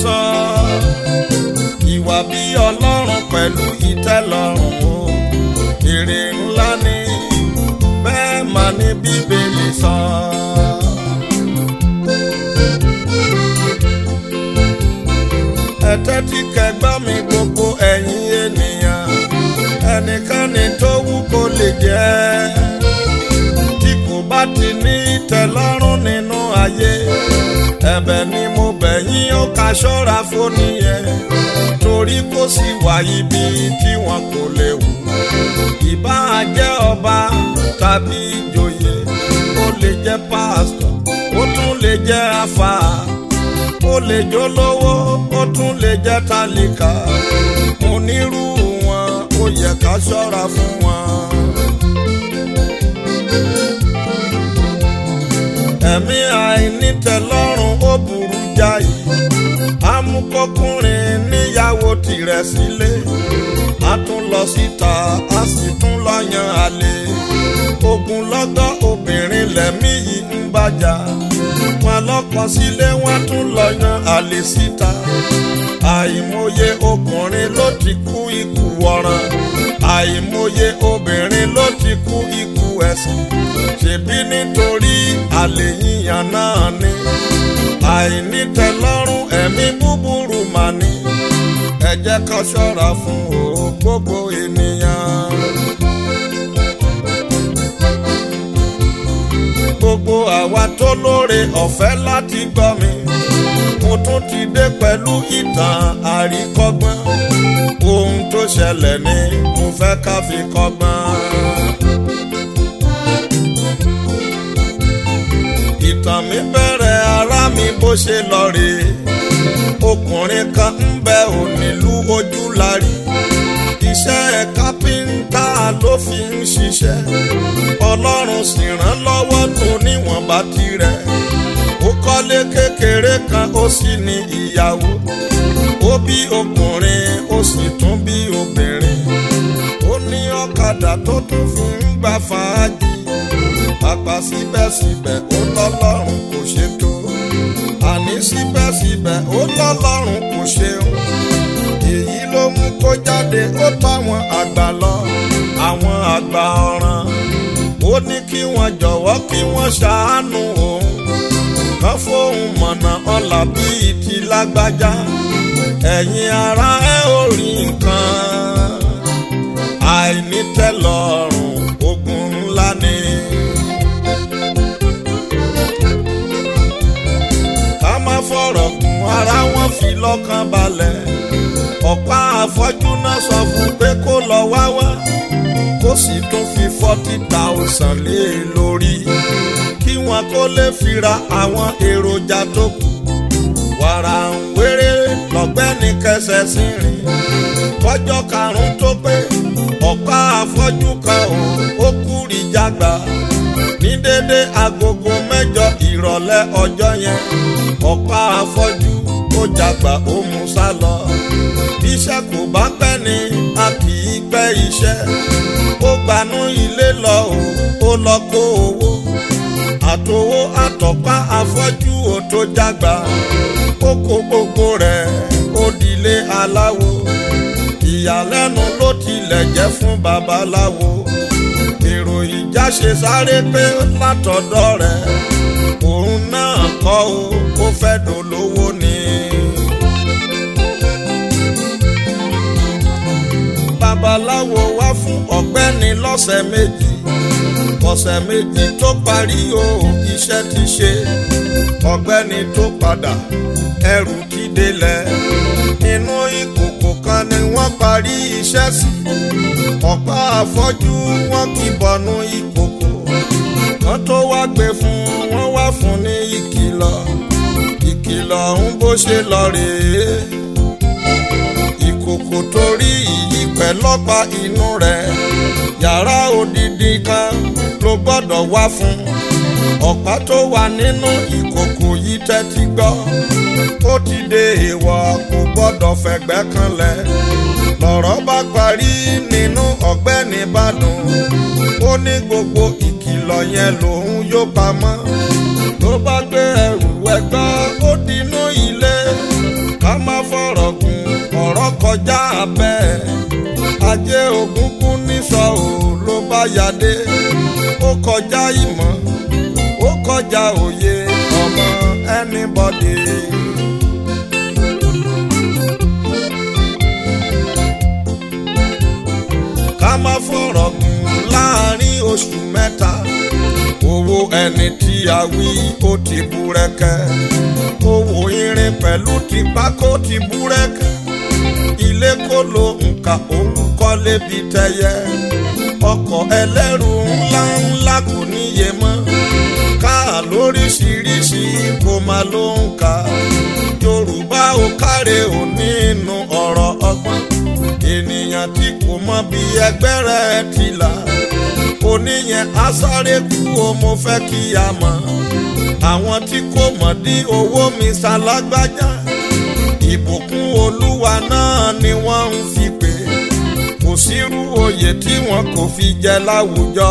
sọ ìwà bí ọlọ́run pẹ̀lú ìtẹ́lọ́rùn o èrè ńlá ni bẹ́ẹ̀ mà ní bíbélì sọ. ṣọ́ra fóní yẹn torí kò sí wà ibi tí wọn kò lè wù ìbá jẹ́ ọba tàbí ìjòyè ó lè jẹ́ pásítọ̀ ó tún lè jẹ́ àfà ó lè jó lówó ó tún lè jẹ́ tálíkà onírú wọn ó yẹ ká ṣọ́ra fún wọn. ẹ̀mí àìnítẹ̀lọ́rùn ó burú kọkùnrin níyàwó tirẹ̀ sílé a tún lọ síta a sì tún lọ yan àlè ogun lọ́gọ́ obìnrin lẹ́mí yìí ń bàjá wọn lọ́kọ sílé wọn tún lọ yan àlè síta àìmọye ọkùnrin ló ti kú ikú ọ̀ràn àìmọye obìnrin ló ti kú ikú ẹ̀sìn ṣèbí nítorí àlè yíyan náà ni àìnítẹ̀lọ́rùn ẹ̀mí búburú mà ní ẹ jẹ́ ká ṣọ́ra fún o gbogbo ènìyàn. gbogbo àwa tó lóore ọ̀fẹ́ láti gbọ́ mi mo tún ti dé pẹ̀lú ìtàn àríkọ́gbọ́n ohun tó ṣẹlẹ̀ ni mo fẹ́ ká fi kọ́gbọ́n. ìtàn mi bẹ̀rẹ̀ ara mi bó ṣe lọ rèé ọkùnrin kan ń bẹ onílù ojúlárí iṣẹ́ kápẹ́ńtà ló fi ń ṣiṣẹ́ ọlọ́run sì ràn lọ́wọ́ tó níwọ̀nba tirẹ̀ ó kọ́lé kékeré kan ó sì ní ìyàwó ó bí ọkùnrin ó sì tún bí obìnrin ó ní ọ̀kadà tó tún fi ń fàájì pàpà síbẹ̀síbẹ̀ ó lọ́lọ́run síbẹ̀síbẹ̀ ó lọ́lọ́run kò ṣeun èyí ló mú kó jáde ó táwọn àgbà lọ àwọn àgbà ọ̀ràn ó ní kí wọ́n jọ̀wọ́ kí wọ́n ṣàánú òun kan fóun mọ̀nà ọ̀là bíi ti lágbájá ẹ̀yin ara ẹ̀ ò rí nǹkan àìnítẹ́lọ́rùn. fi lọ́kàn balẹ̀ ọ̀pá àfọ́jú náà sọ fún pé kó lọ wá wá kó sì tún fi forty thousand lé e lórí kí wọn kó lè fi ra àwọn èròjà tó kù wàrà ń wéré lọ́gbẹ́ni kẹsẹ̀ sí rìn kọjọ́ karùn-ún tó pé ọ̀pá àfọ́jú kan ó kú ìjàgbá ní dédé agogo mẹ́jọ ìrọ̀lẹ́ ọjọ́ yẹn ọ̀pá àfọ́jú ó jàgbà ó mú sá lọ. iṣẹ́ kò bá pẹ́ ni a kì í pẹ́ iṣẹ́. ó gbanú ilé lọ o ó lọ kó owó. àtowó àtọ̀pá afọ́jú ò tó jàgbà. ó kó gbogbo rẹ̀ ó dilé aláwo. ìyàlẹ́nu ló tilẹ̀ jẹ́ fún babaláwo. èrò ìjà sáré pé látọ̀dọ̀ rẹ̀ òun náà kọ́ o ó fẹ́ dolówó ni. babaláwo wá fún ọ̀gbẹ́ni lọ́sẹ̀ méjì ọ̀sẹ̀ méjì tó parí o iṣẹ́ ti ṣe ọ̀gbẹ́ni tó padà ẹrù ti délẹ̀ inú ìkòkò kan ni wọ́n parí iṣẹ́ sí ọ̀pá àfọ́jú wọn kì bọ̀nú ìkòkò wọ́n tó wá gbé fún wọ́n wá fún ní ìkìlọ̀ ìkìlọ̀ ń bó ṣe lọ rèé ìkòkò torí ìyí pẹ̀lọ́pa inú rẹ̀ yàrá odidi kan ló gbọ́dọ̀ wá fún ọ̀pá tó wà nínú ìkòkò yìí tẹ́tí gbọ́ ó ti dé èèwọ̀ kò gbọ́dọ̀ fẹ̀gbẹ́ kanlẹ̀ lọ̀rọ̀ bá parí nínú ọ̀gbẹ́ni Ìbàdàn ó ní gbogbo ìkìlọ̀ yẹn lòun yóò pamọ́ tó bá gbé ẹ̀rọ. abẹ́ ajé ògúngún nísọ ò ló bá yadé ó kọjá ìmọ̀ ó kọjá òye ọmọ anybody. ká má fọ̀rọ̀ gùn láàrin oṣù mẹ́ta owó ẹni tí a wí ó ti búrẹ́kẹ́ owó irin pẹ̀lú ti pákó ti búrẹ́kẹ́ ilé kó lo nǹka òun kọ́lé bí tẹyẹ ọkọ̀ ẹlẹ́rù ńlá ńlá kò níye mọ́ káà lóríṣiríṣi kò má ló ń kà Yorùbá ò káre ò nínú ọ̀rọ̀ ọgbọ́n ènìyàn tí kò mọ bí ẹgbẹ́ rẹ̀ ti là oníyẹn á kú o mo fẹ́ kí a mọ̀ àwọn tí kò mọ̀ dí owó mi ṣalágbájá ọba náà ni wọ́n ń fi pè kò sírú oyè tí wọn kò fi jẹ láwùjọ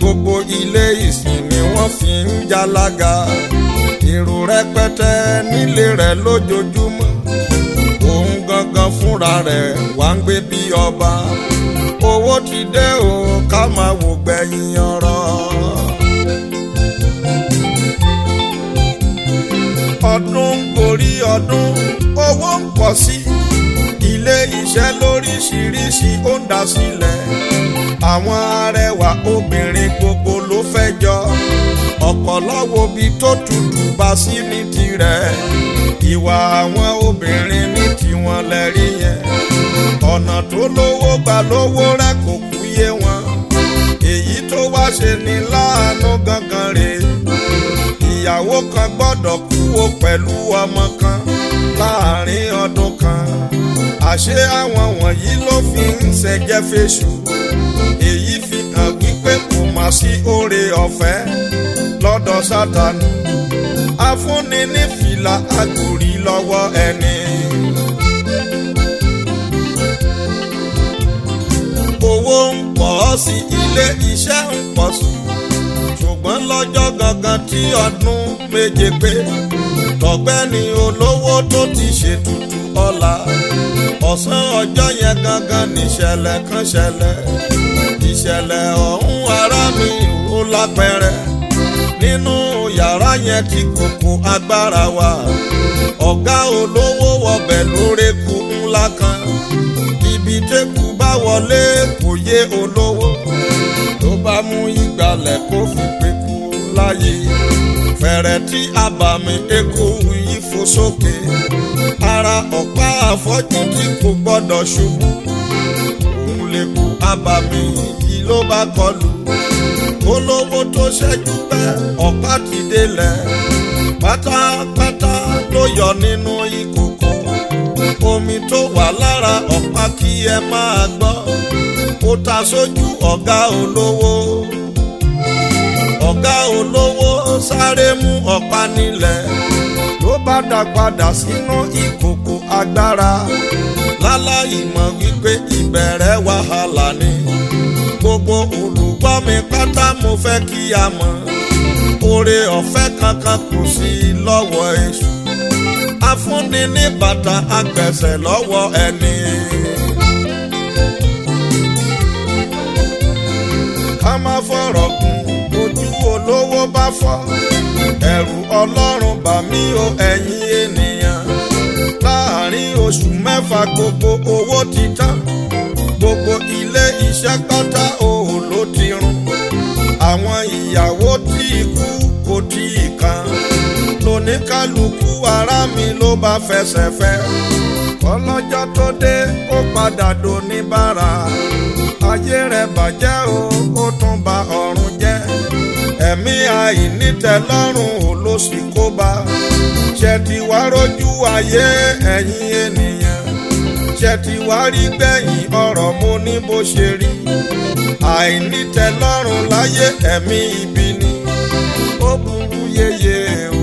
gbogbo ilé ìsìn ni wọ́n fi ń jalága èrò rẹpẹtẹ nílé rẹ̀ lójoojúmọ́ òun gangan fúnra rẹ̀ wá ń gbé bí ọba owó ti dé o ká máa wò gbẹ̀yìn ọ̀rọ̀. ọdún gorí ọdún owó ń pọ̀ sí ilé iṣẹ́ lóríṣiríṣi ó ń dá sílẹ̀ àwọn arẹwà obìnrin gbogbo ló fẹ́ jọ ọ̀pọ̀ lọ́wọ́ bí tó tutù bá sí ní tirẹ̀ ìwà àwọn obìnrin ní tiwọn lẹ́rí yẹn ọ̀nà tó lówó gbà lówó rẹ kò kúyé wọn èyí tó wá ṣe ni láàánú gangan rèé ìyàwó kan gbọ́dọ̀ kúwo pẹ̀lú ọmọ kan láàrin ọdún kan àṣé àwọn wọ̀nyí ló fi ń ṣẹ̀jẹ̀ fèṣù èyí fi hàn wípé kò má sí oore ọ̀fẹ́ lọ́dọ̀ sátánù afúnni ní fìlà àgòrí lọ́wọ́ ẹni. owó ń pọ̀ sí ilé iṣẹ́ ń pọ̀ sùn lọ́jọ́ gangan tí ọdún méje pé tọ̀gbẹ́ni olówó tó ti ṣètùtù ọlá ọ̀sán ọjọ́ yẹn gangan níṣẹ̀lẹ̀ kan ṣẹlẹ̀ ìṣẹ̀lẹ̀ ọ̀hún ará mi ò lápẹẹrẹ nínú yàrá yẹn ti kòkò agbára wa ọ̀gá olówó wọbẹ̀ lórekù ńlá kan ibi tẹ́kù bá wọlé kò yé olówó tó bá mú ìgbàlẹ̀ kó fi wáyé fẹ̀rẹ̀ tí àbàmì eku yìí fò sókè ara ọ̀pá àfọ́jú tí kò gbọ́dọ̀ ṣubú òun lè kú àbàmì yìí ló bá kọlù olówó tó ṣẹ́jú pẹ́ ọ̀pá ti délẹ̀ pátápátá ló yọ nínú ìkòkò omi tó wà lára ọ̀pá kí ẹ máa gbọ́ ó ta sójú ọ̀gá olówó. ọ̀gá olówó sáré mú ọ̀pá nílẹ̀ tó bá dàgbàdà sínú ìkòkò agbára láláì mọ̀ wípé ìbẹ̀rẹ̀ wàhálà ni gbogbo olùgbọ́ mi pátá mo fẹ́ kí a mọ̀ oore ọ̀fẹ́ kankan kò sí lọ́wọ́ èṣù afúnni ní bàtà agbẹ̀sẹ̀ lọ́wọ́ ẹni. ká má fọ̀rọ̀ kún olówó bá fọ́ ẹ̀rù ọlọ́run bà mí o ẹ̀yin ènìyàn láàrin oṣù mẹ́fà gbogbo owó ti tán gbogbo ilé iṣẹ́ pátá òun ló ti run àwọn ìyàwó tí ikú kò tí ì kan lóníkálukú ara mi ló bá fẹsẹ̀ fẹ́ kọlọ́jọ́ tó dé ó padà dòní bára ayé rẹ̀ bàjẹ́ o ẹ̀mí àìnítẹ̀lọ́rùn olóṣì kó bá ṣètìwá rojú ayé ẹ̀yin ènìyàn ṣètìwá rí gbẹ̀yìn ọ̀rọ̀ mo ní bó ṣe rí àìnítẹ̀lọ́rùn láyé ẹ̀mí ibi ni ó burú yeye o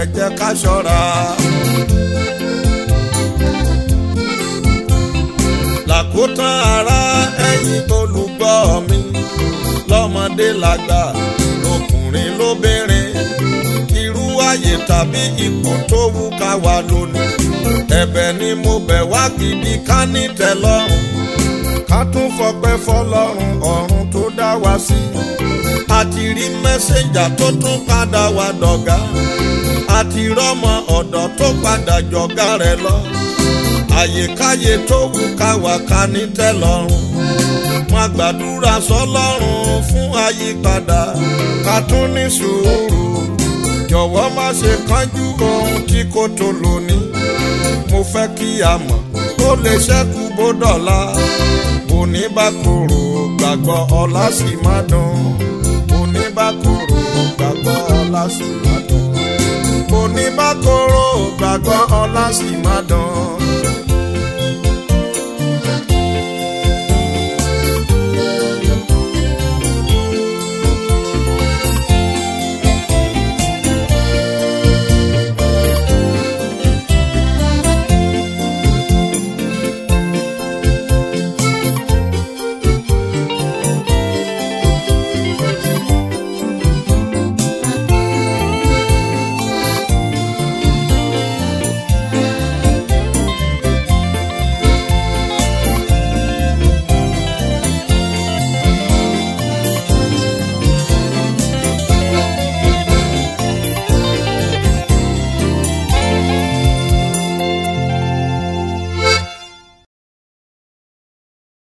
ẹ jẹ́ ká ṣọ́ra. làkótán ara ẹ̀yin olùgbọ́ mi lọ́mọdé làgbà ààyè tàbí ipò tó wù ká wà lónìí ẹ̀bẹ̀ ni mo bẹ̀ wá gidi ká ní tẹ́lọ́rùn ká tún fọpẹ́ fọ́lọ́run ọ̀run tó dá wa sí àti rí mẹ́sẹ̀njà tó tún padà wá dọ̀gá àti rọ́mọ ọ̀dọ́ tó padà jọ̀gá rẹ̀ lọ àyèkáyè tó wù ká wà ká ní tẹ́lọ́rùn má gbàdúrà sọ́lọ́run fún àyípadà ká tún ní sùúrù jọ̀wọ́ má ṣe kánjú ohun tí kò tó lónìí mo fẹ́ kí a mọ̀ tó lè ṣẹ́kù bó dọ̀la gbàgbọ́ ọ̀la sì má dùn òní gbàgbọ́ ọ̀la sì má dùn òní gbàgbọ́ ọ̀la sì má dùn.